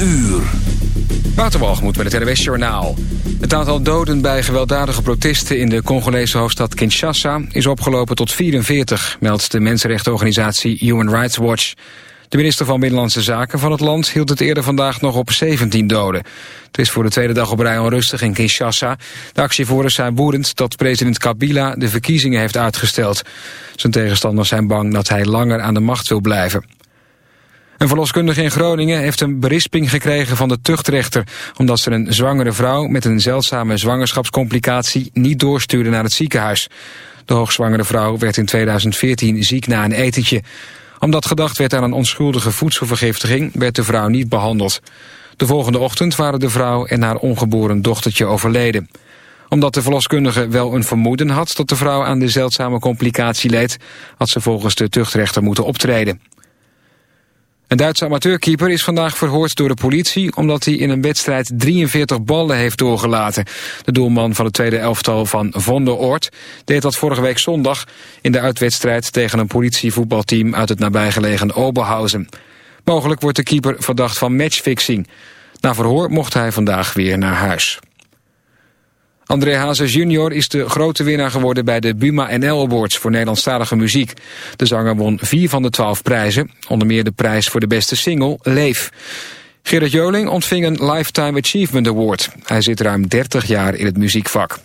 uur. Waterwalgemoed met het RWS Journaal. Het aantal doden bij gewelddadige protesten in de Congolese hoofdstad Kinshasa is opgelopen tot 44, meldt de mensenrechtenorganisatie Human Rights Watch. De minister van Binnenlandse Zaken van het land hield het eerder vandaag nog op 17 doden. Het is voor de tweede dag op rij onrustig in Kinshasa. De actievoerders zijn woedend dat president Kabila de verkiezingen heeft uitgesteld. Zijn tegenstanders zijn bang dat hij langer aan de macht wil blijven. Een verloskundige in Groningen heeft een berisping gekregen van de tuchtrechter... omdat ze een zwangere vrouw met een zeldzame zwangerschapscomplicatie... niet doorstuurde naar het ziekenhuis. De hoogzwangere vrouw werd in 2014 ziek na een etentje. Omdat gedacht werd aan een onschuldige voedselvergiftiging... werd de vrouw niet behandeld. De volgende ochtend waren de vrouw en haar ongeboren dochtertje overleden. Omdat de verloskundige wel een vermoeden had dat de vrouw aan de zeldzame complicatie leed... had ze volgens de tuchtrechter moeten optreden. Een Duitse amateurkeeper is vandaag verhoord door de politie... omdat hij in een wedstrijd 43 ballen heeft doorgelaten. De doelman van het tweede elftal van Von der Oort... deed dat vorige week zondag in de uitwedstrijd... tegen een politievoetbalteam uit het nabijgelegen Oberhausen. Mogelijk wordt de keeper verdacht van matchfixing. Na verhoor mocht hij vandaag weer naar huis. André Hazes junior is de grote winnaar geworden bij de Buma NL Awards voor Nederlandstalige muziek. De zanger won vier van de twaalf prijzen, onder meer de prijs voor de beste single, Leef. Gerard Joling ontving een Lifetime Achievement Award. Hij zit ruim 30 jaar in het muziekvak.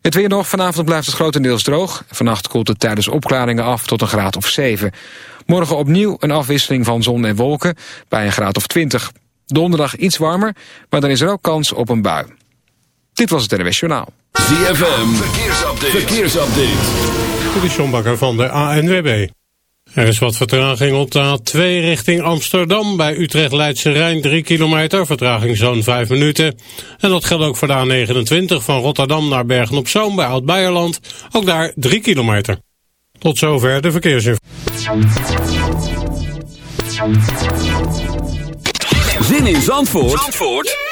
Het weer nog, vanavond blijft het grotendeels droog. Vannacht koelt het tijdens opklaringen af tot een graad of 7. Morgen opnieuw een afwisseling van zon en wolken bij een graad of 20. Donderdag iets warmer, maar dan is er ook kans op een bui. Dit was het NWS Journaal. ZFM, verkeersupdate. verkeersupdate. Dit is John Bakker van de ANWB. Er is wat vertraging op de A2 richting Amsterdam. Bij Utrecht Leidse Rijn 3 kilometer, vertraging zo'n 5 minuten. En dat geldt ook voor de A29 van Rotterdam naar Bergen-op-Zoom bij Oud-Beierland. Ook daar 3 kilometer. Tot zover de verkeersinformatie. Zin in Zandvoort? Zandvoort?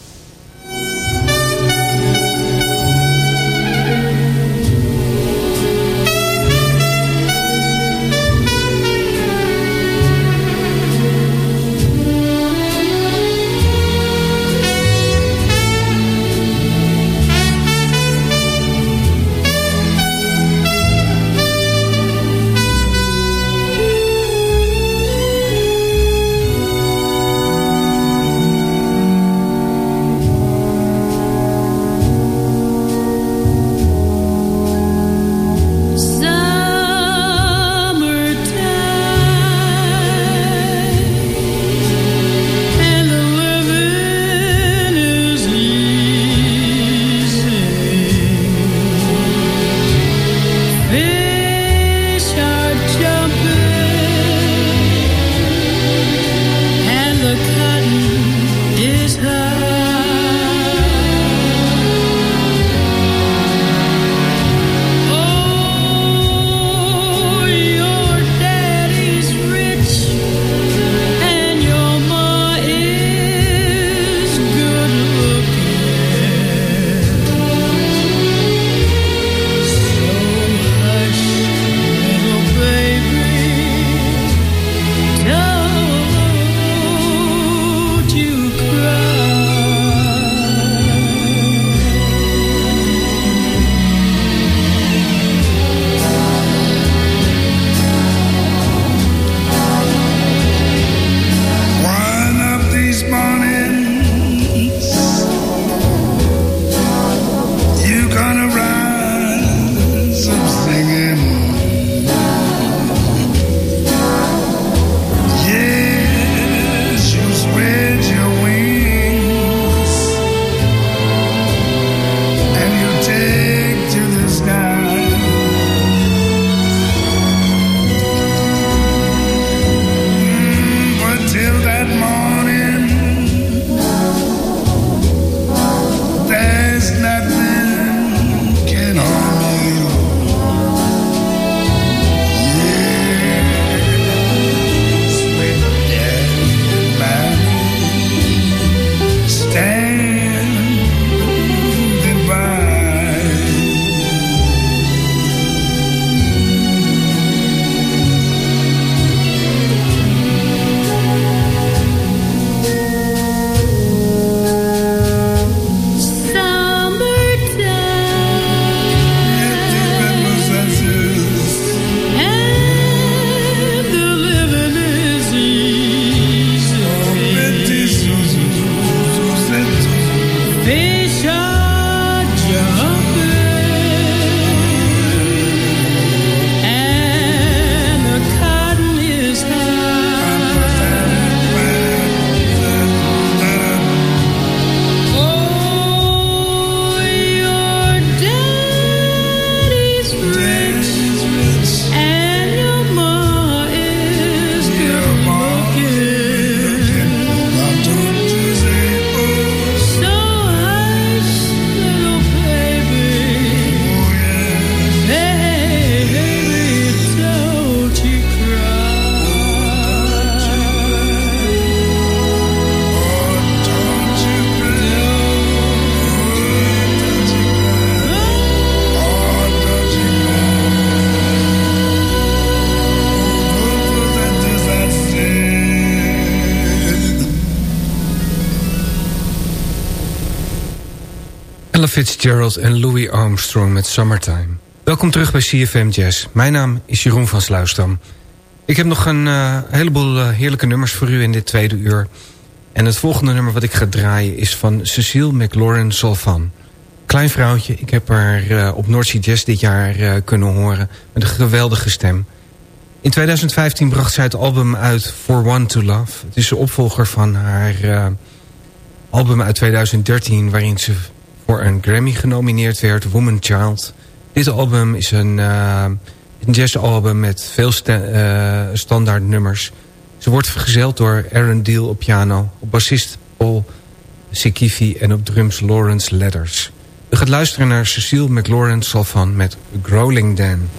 Fitzgerald en Louis Armstrong met Summertime. Welkom terug bij CFM Jazz. Mijn naam is Jeroen van Sluisdam. Ik heb nog een uh, heleboel uh, heerlijke nummers voor u in dit tweede uur. En het volgende nummer wat ik ga draaien is van Cecile McLaurin Solvan. Klein vrouwtje, ik heb haar uh, op North Sea Jazz dit jaar kunnen horen... met een geweldige stem. In 2015 bracht zij het album uit For One to Love. Het is de opvolger van haar album uit 2013... waarin ze voor een Grammy genomineerd werd, Woman Child. Dit album is een, uh, een jazzalbum met veel uh, standaard nummers. Ze wordt vergezeld door Aaron Deal op piano, op bassist Paul Sikifi en op drums Lawrence Letters. U gaat luisteren naar Cecile McLaurin Salvan met Growling Dan.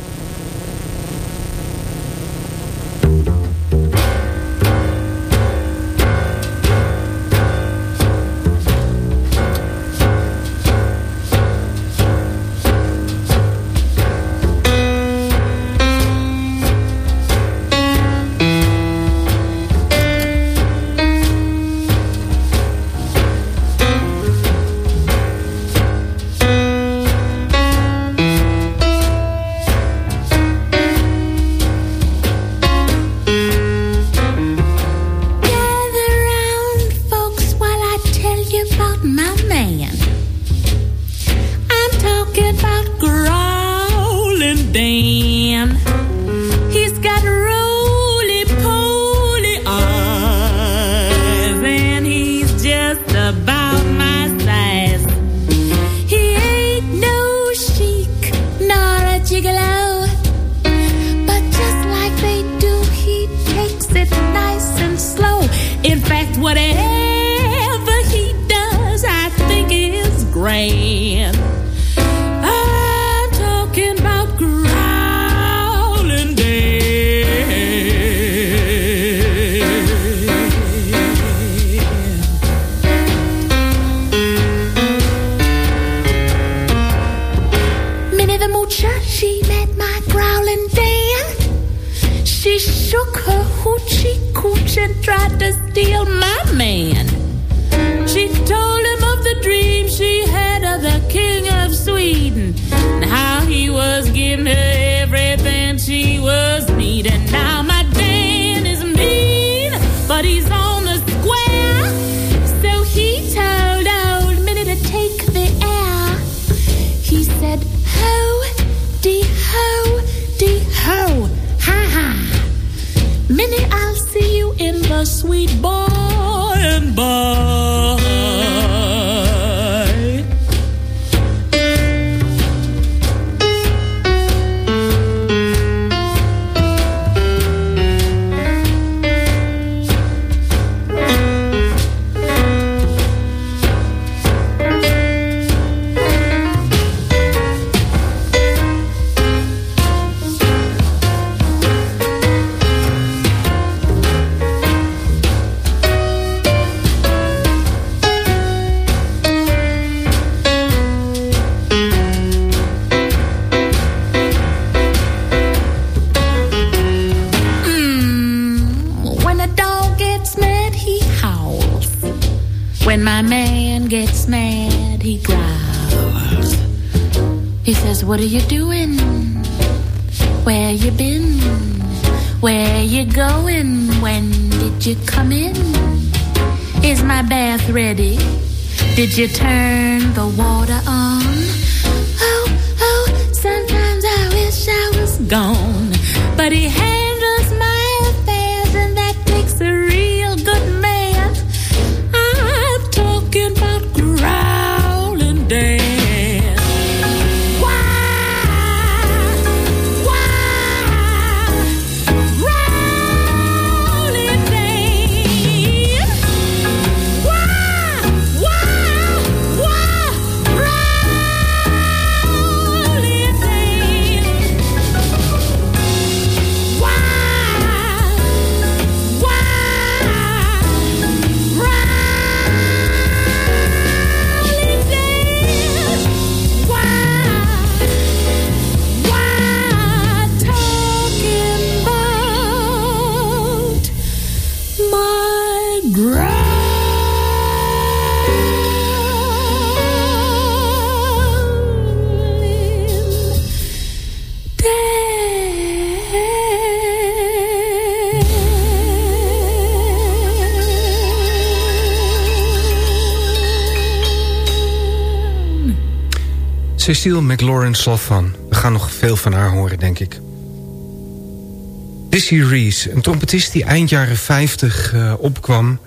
Did Cecile McLaurin Slovan. We gaan nog veel van haar horen, denk ik. Dizzy Reese, een trompetist die eind jaren 50 uh, opkwam.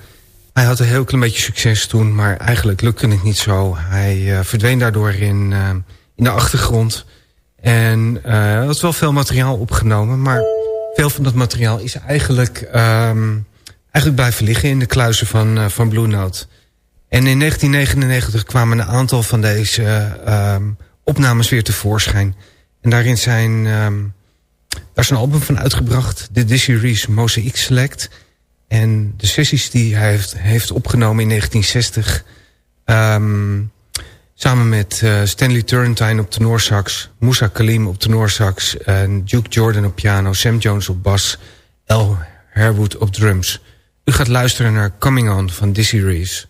Hij had een heel klein beetje succes toen, maar eigenlijk lukte het niet zo. Hij uh, verdween daardoor in, uh, in de achtergrond. En er was wel veel materiaal opgenomen, maar veel van dat materiaal is eigenlijk, um, eigenlijk blijven liggen in de kluizen van, van Blue Note. En in 1999 kwamen een aantal van deze um, opnames weer tevoorschijn. En daarin zijn, um, daar is een album van uitgebracht. De Dizzy Reese Mosaic Select. En de sessies die hij heeft, heeft opgenomen in 1960... Um, samen met uh, Stanley Turrentine op tenorsax... Moussa Kalim op tenorsax... en Duke Jordan op piano... Sam Jones op bas... L. Herwood op drums. U gaat luisteren naar Coming On van Dizzy Reese.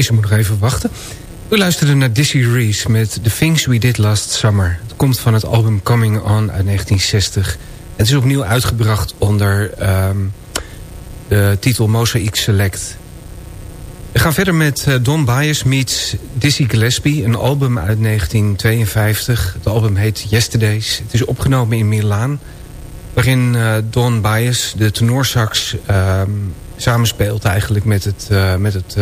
Deze moet nog even wachten. We luisterde naar Dizzy Reese met The Things We Did Last Summer. Het komt van het album Coming On uit 1960. Het is opnieuw uitgebracht onder um, de titel Mosaic Select. We gaan verder met uh, Don Bias meets Dizzy Gillespie, een album uit 1952. Het album heet Yesterdays. Het is opgenomen in Milaan, waarin uh, Don Bias de tenorsax um, samenspeelt eigenlijk met het, uh, met het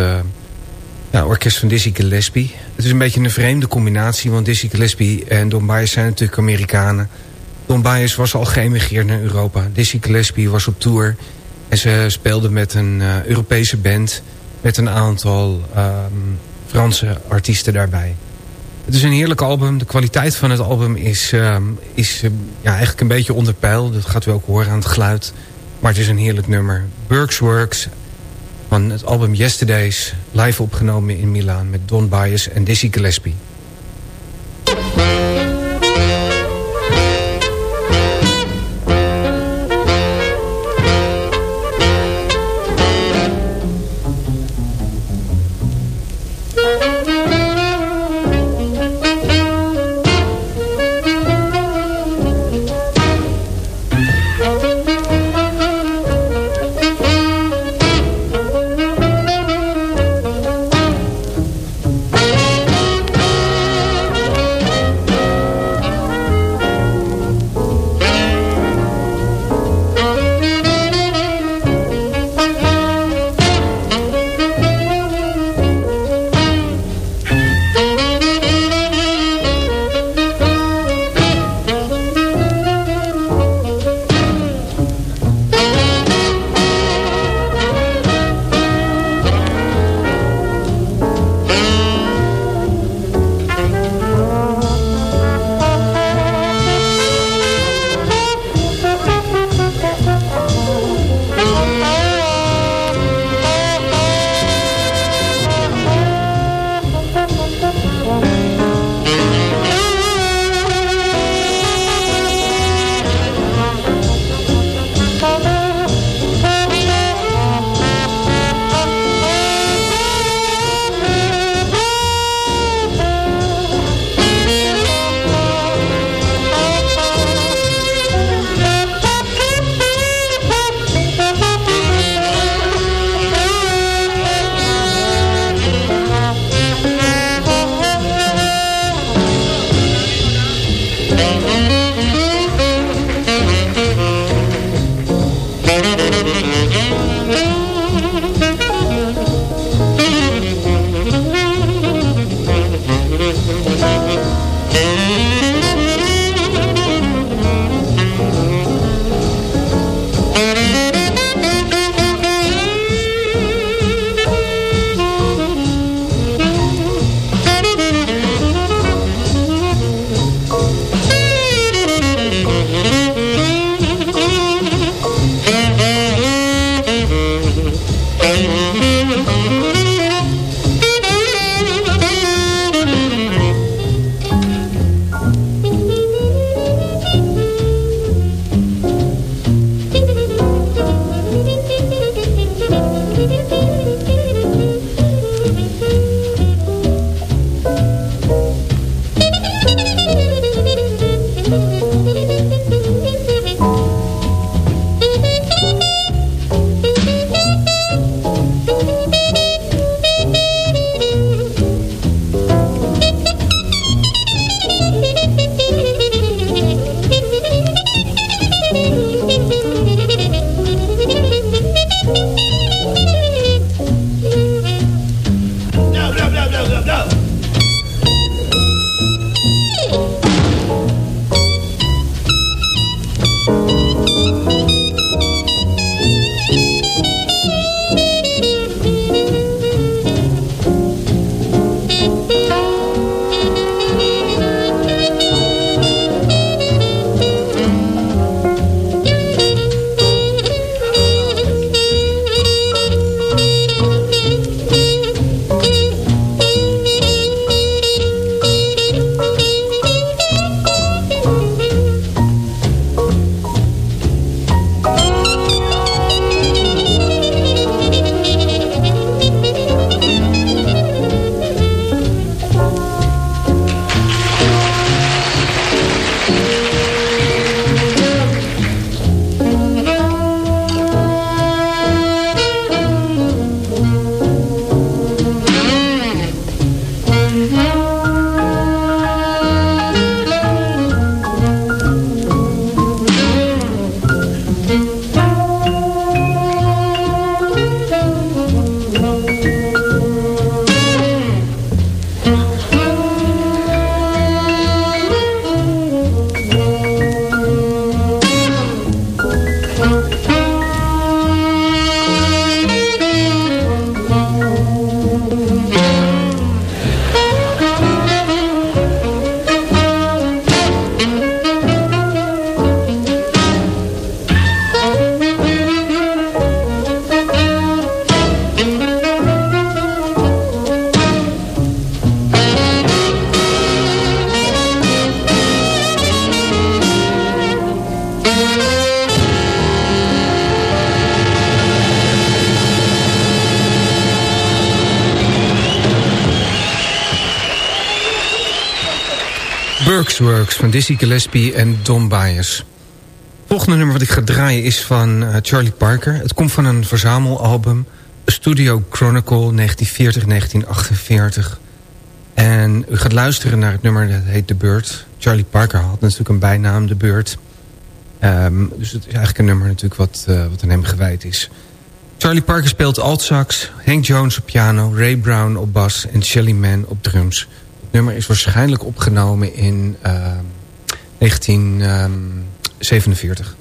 ja, orkest van Dizzy Gillespie. Het is een beetje een vreemde combinatie, want Dizzy Gillespie en Don Bias zijn natuurlijk Amerikanen. Don Bias was al geëmigreerd naar Europa. Dizzy Gillespie was op tour en ze speelden met een Europese band met een aantal um, Franse artiesten daarbij. Het is een heerlijk album. De kwaliteit van het album is, um, is uh, ja, eigenlijk een beetje onder peil. Dat gaat u ook horen aan het geluid. Maar het is een heerlijk nummer. Burks Works van het album Yesterdays. Live opgenomen in Milaan met Don Bias en Dizzy Gillespie. Dizzy Gillespie en Don Byers. Het volgende nummer wat ik ga draaien is van uh, Charlie Parker. Het komt van een verzamelalbum. Studio Chronicle 1940-1948. En u gaat luisteren naar het nummer dat heet The Bird. Charlie Parker had natuurlijk een bijnaam, The Bird. Um, dus het is eigenlijk een nummer natuurlijk wat, uh, wat aan hem gewijd is. Charlie Parker speelt altsax, Hank Jones op piano... Ray Brown op bas en Shelly Man op drums. Het nummer is waarschijnlijk opgenomen in uh, 1947.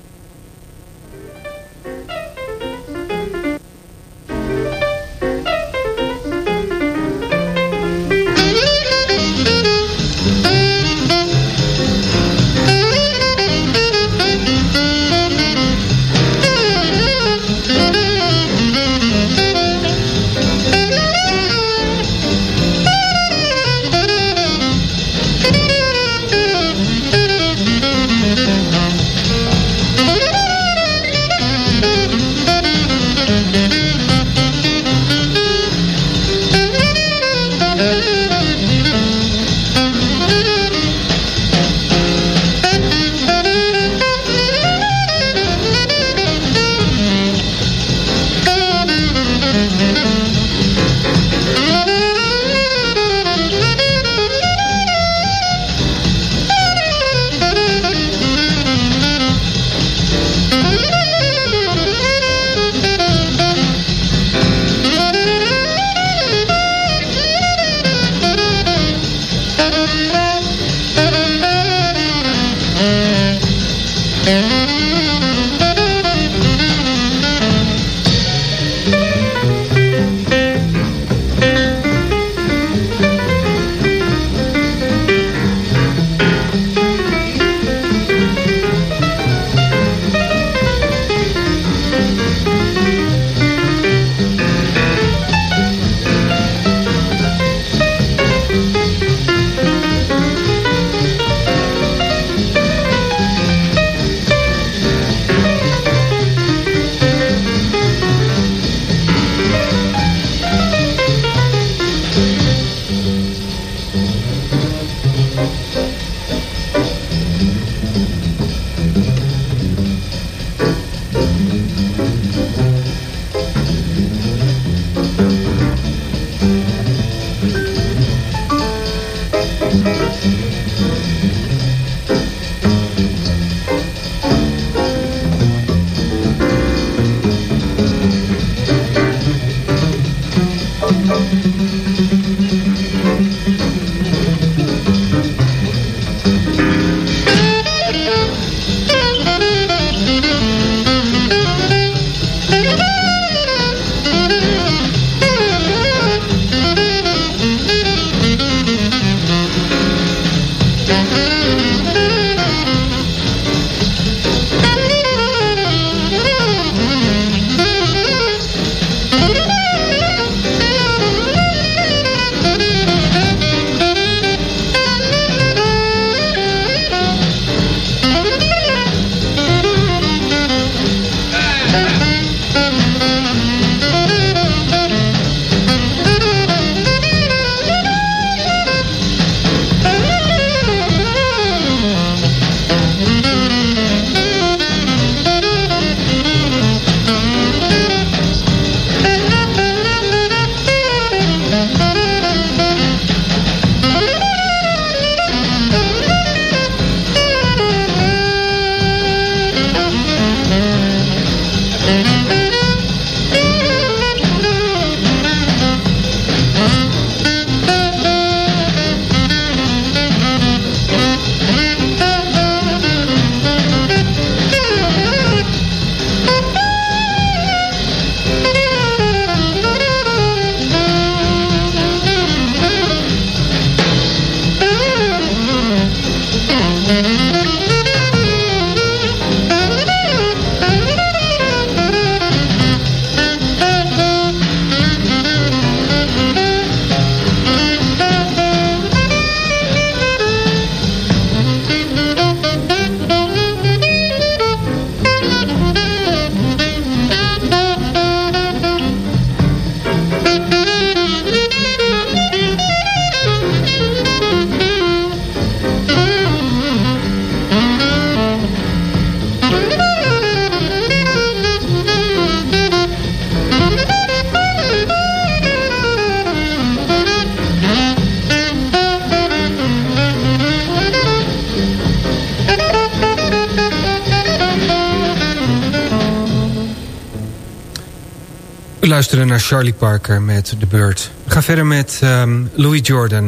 Luisterde naar Charlie Parker met The Bird. We gaan verder met um, Louis Jordan.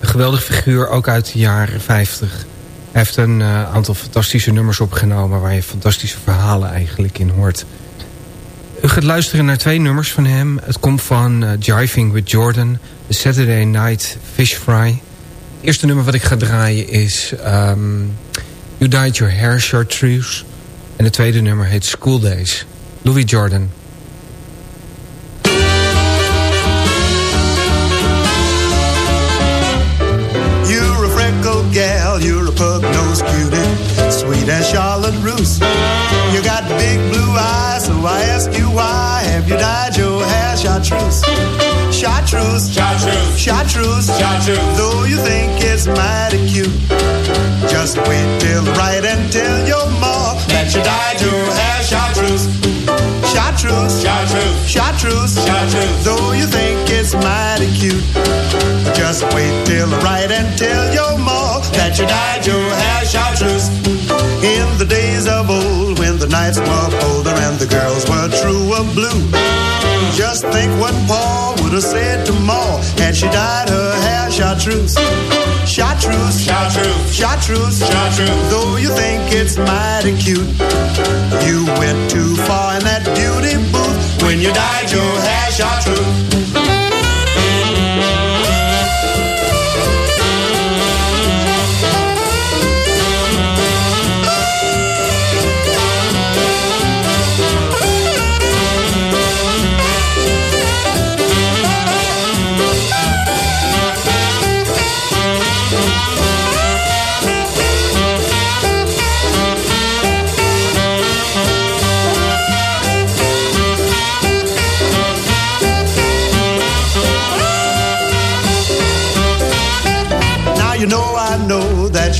Een geweldig figuur, ook uit de jaren 50. Hij heeft een uh, aantal fantastische nummers opgenomen... waar je fantastische verhalen eigenlijk in hoort. U gaat luisteren naar twee nummers van hem. Het komt van Jiving with Jordan, The Saturday Night Fish Fry. Het eerste nummer wat ik ga draaien is um, You Dyed Your Hair Chartreuse. En het tweede nummer heet School Days. Louis Jordan. The days of old, when the nights were colder and the girls were true of blue. Just think what Paul would have said to Ma had she dyed her hair chartreuse. Chartreuse, chartreuse, chartreuse, chartreuse. Though you think it's mighty cute, you went too far in that beauty booth when you dyed your hair chartreuse.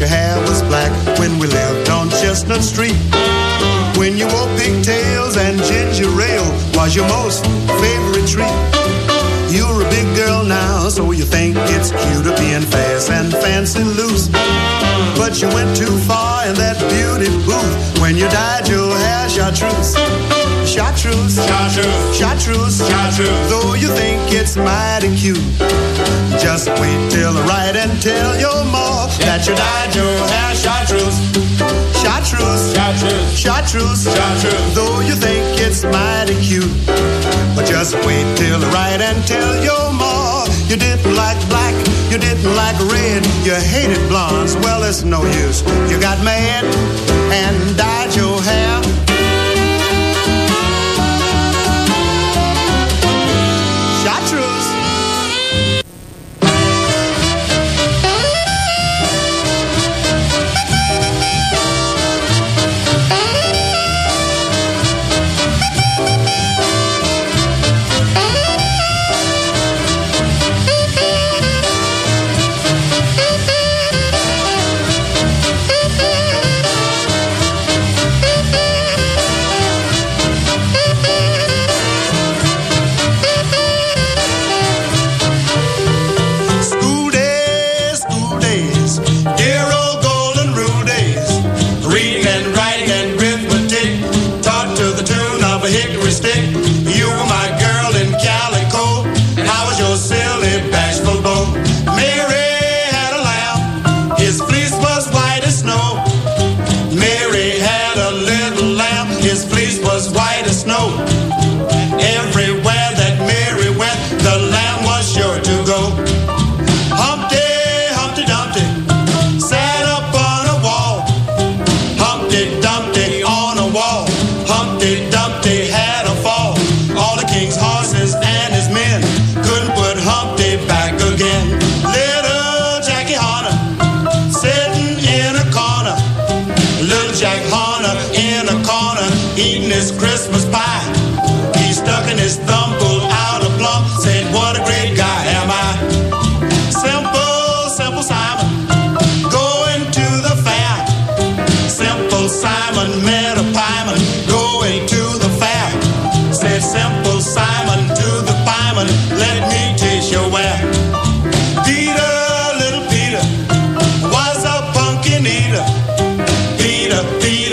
Your hair was black when we lived on Chestnut Street. When you wore pigtails and ginger ale was your most favorite treat. You're a big girl now, so you think it's cute being fast and fancy loose. But you went too far in that beauty booth when you dyed your hair chartreuse. Chartreuse, chartreuse, chartreuse, chartreuse. Though you think it's mighty cute, just wait till the right and tell your ma that you dyed your hair chartreuse. Chartreuse, chartreuse, chartreuse, chartreuse. Though you think it's mighty cute, but just wait till the right and tell your ma you didn't like black, you didn't like red, you hated blondes. Well, it's no use. You got mad and dyed your hair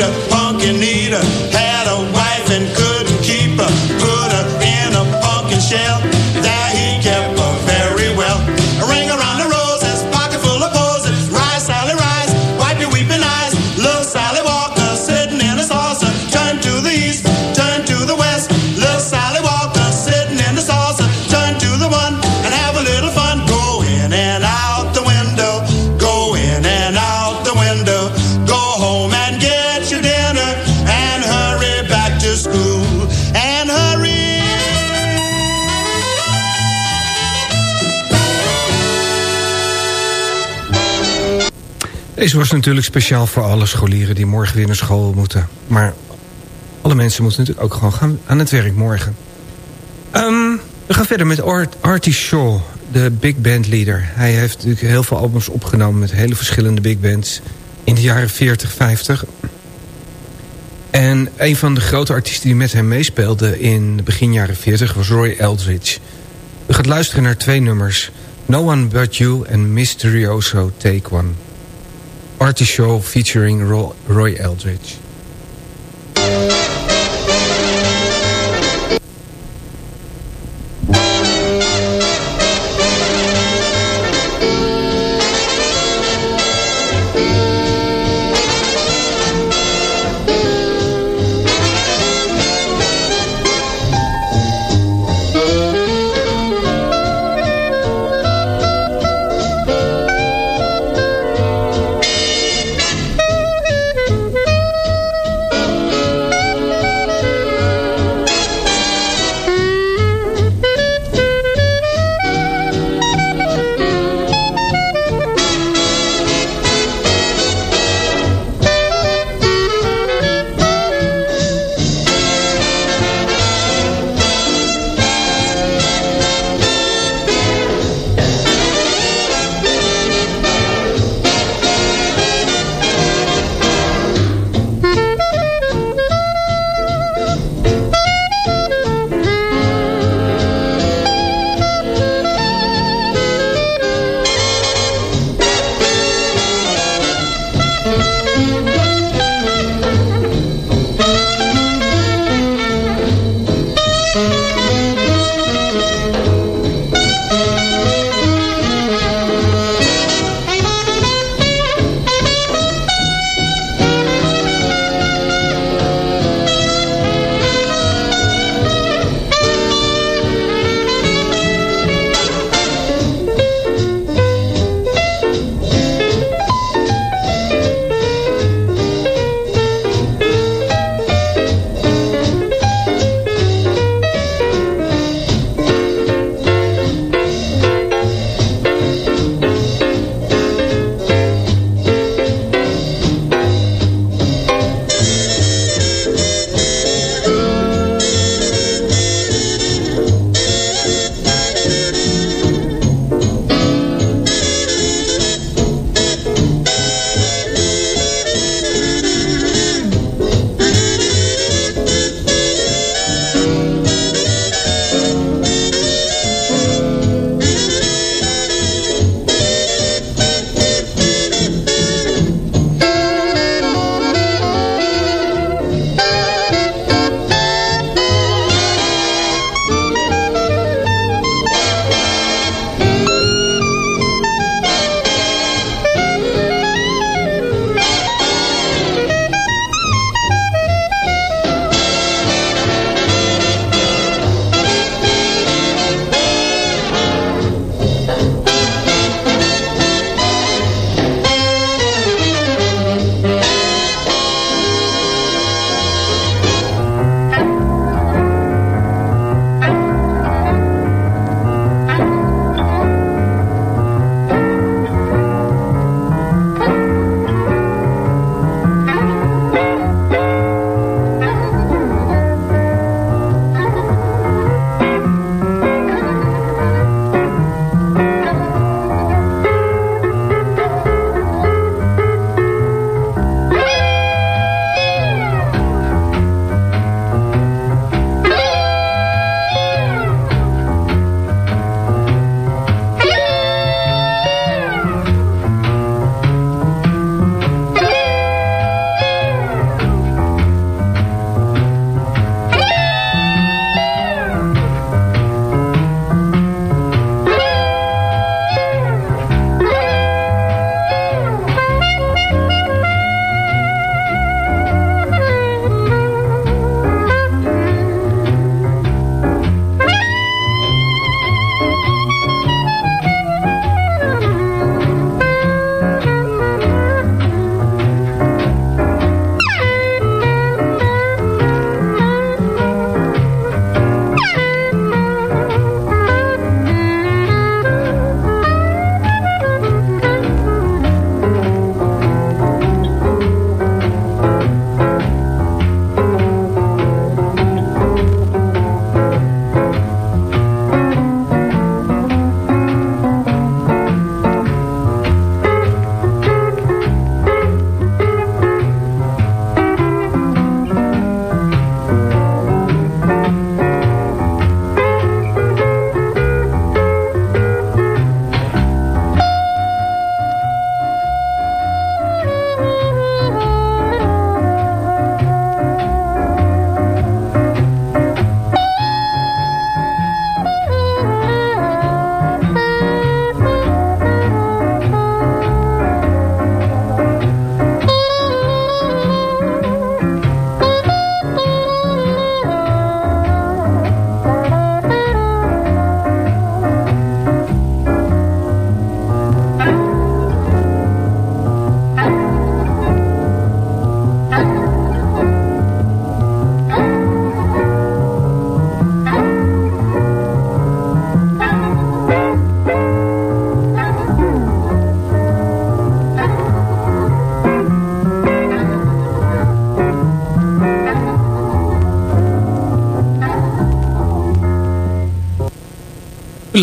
Peter was natuurlijk speciaal voor alle scholieren die morgen weer naar school moeten. Maar alle mensen moeten natuurlijk ook gewoon gaan aan het werk morgen. Um, we gaan verder met Art, Artie Shaw, de big band leader. Hij heeft natuurlijk heel veel albums opgenomen met hele verschillende big bands... in de jaren 40, 50. En een van de grote artiesten die met hem meespeelde in begin jaren 40 was Roy Eldridge. We gaan luisteren naar twee nummers... No One But You en Mysterioso Take One. Artie Show featuring Roy Eldridge.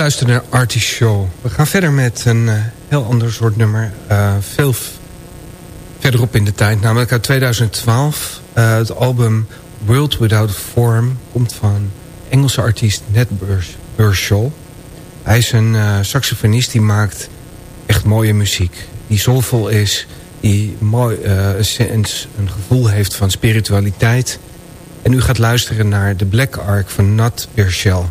Luistert naar Artie Show. We gaan verder met een uh, heel ander soort nummer. Uh, veel verderop in de tijd, namelijk uit 2012. Uh, het album World Without Form komt van Engelse artiest Ned Burchell. Hij is een saxofonist die maakt echt mooie muziek. Die soulvol is, die mooi, een, een gevoel heeft van spiritualiteit. En u gaat luisteren naar The Black Ark van Nat Burchell.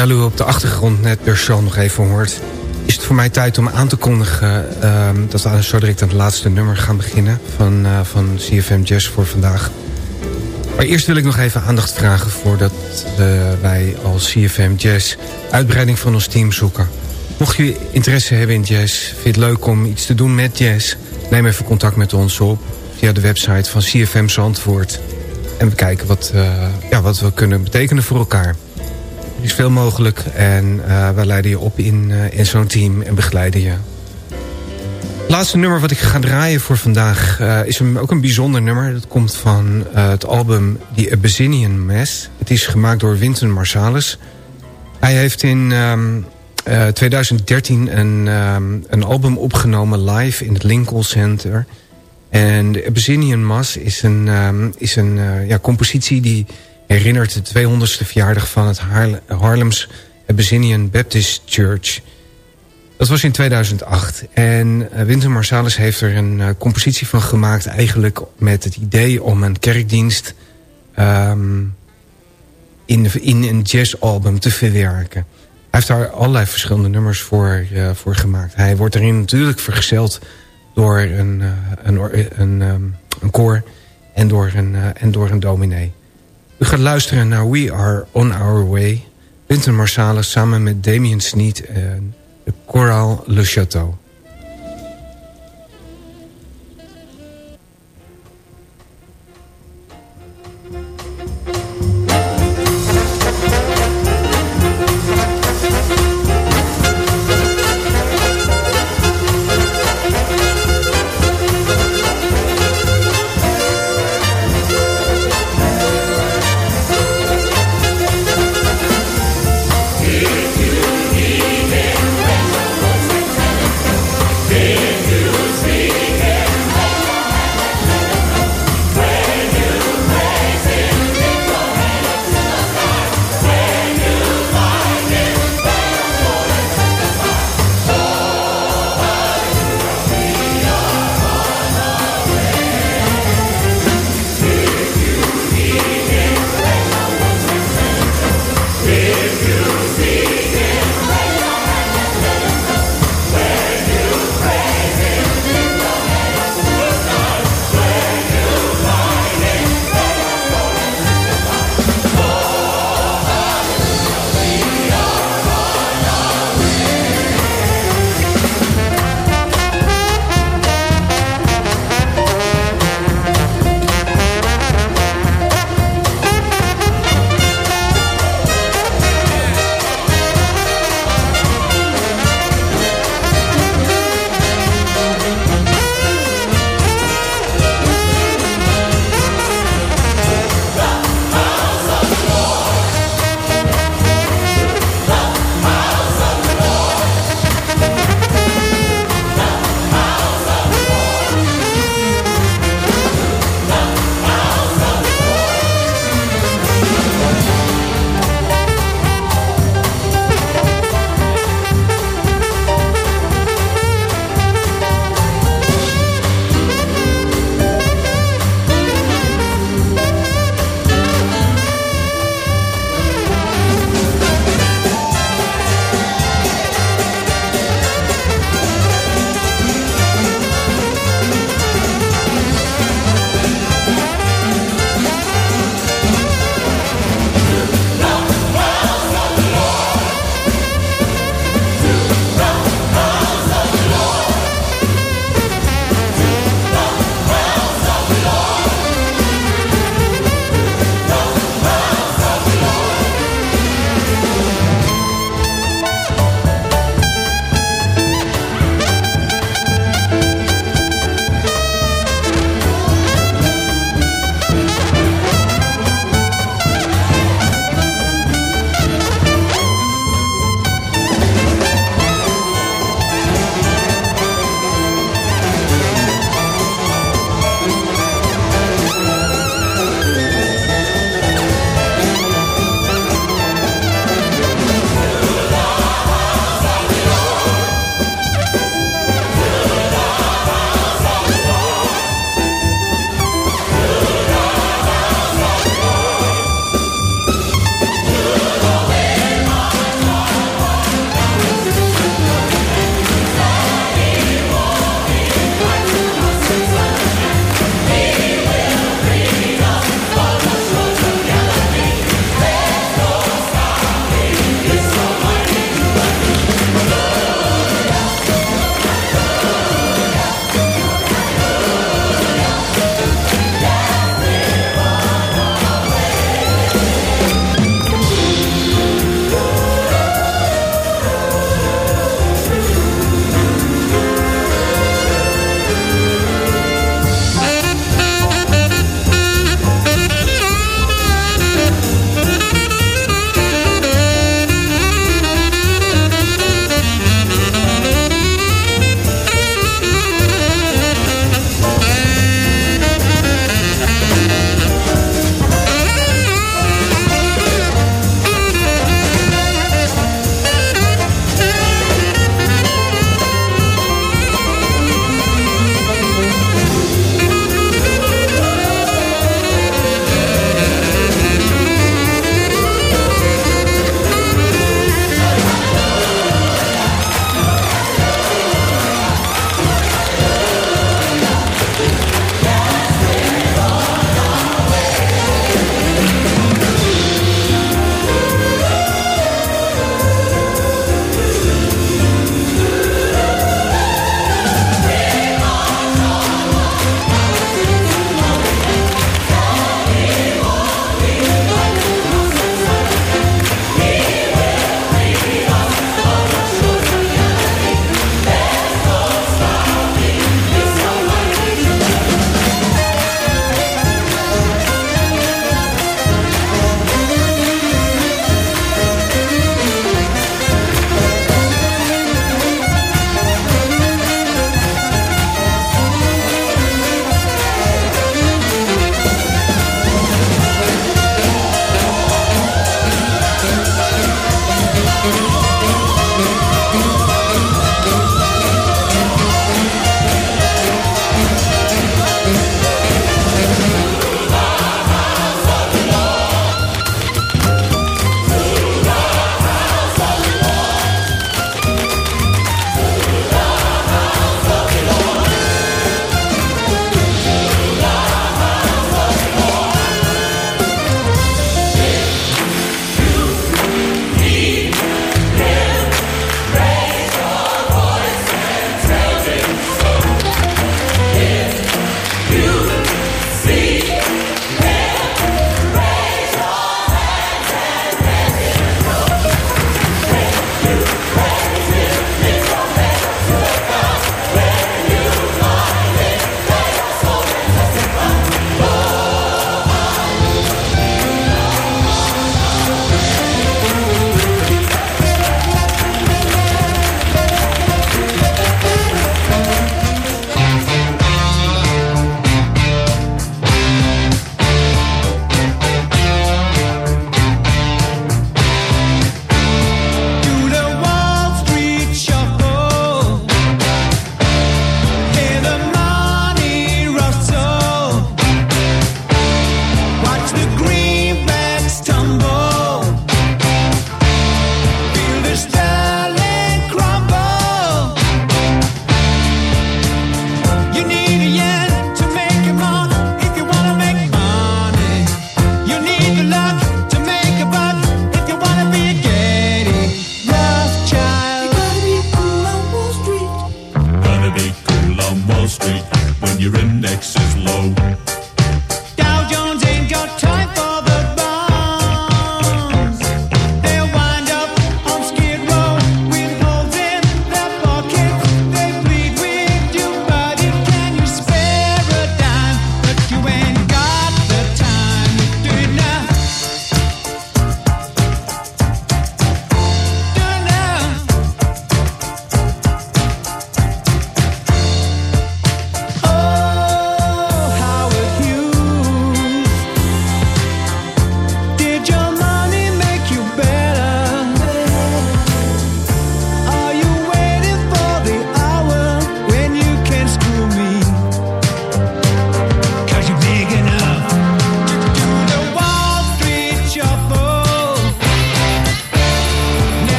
Terwijl u op de achtergrond net Berchon nog even hoort... is het voor mij tijd om aan te kondigen... Uh, dat we zo direct aan het laatste nummer gaan beginnen... van, uh, van CFM Jazz voor vandaag. Maar eerst wil ik nog even aandacht vragen... voordat wij als CFM Jazz uitbreiding van ons team zoeken. Mocht je interesse hebben in jazz... vind je het leuk om iets te doen met jazz... neem even contact met ons op via de website van CFM Zandvoort... en we kijken wat, uh, ja, wat we kunnen betekenen voor elkaar... Is veel mogelijk en uh, wij leiden je op in, uh, in zo'n team en begeleiden je. Het laatste nummer wat ik ga draaien voor vandaag uh, is ook een bijzonder nummer. Dat komt van het album The Abyssinian Mass. Het is gemaakt door Winton Marsalis. Hij heeft in um, 2013 een, um, een album opgenomen live in het Lincoln Center. En The Abyssinian Mass is een, um, is een ja, compositie die herinnert de 200ste verjaardag van het Harlems Abyssinian Baptist Church. Dat was in 2008. En uh, Winter Marsalis heeft er een uh, compositie van gemaakt... eigenlijk met het idee om een kerkdienst... Um, in, in een jazzalbum te verwerken. Hij heeft daar allerlei verschillende nummers voor, uh, voor gemaakt. Hij wordt erin natuurlijk vergezeld door een, een, een, een, um, een koor... en door een, en door een dominee. U gaat luisteren naar We Are On Our Way. Winter Marsalis samen met Damien Sneed en de Coral Le Chateau.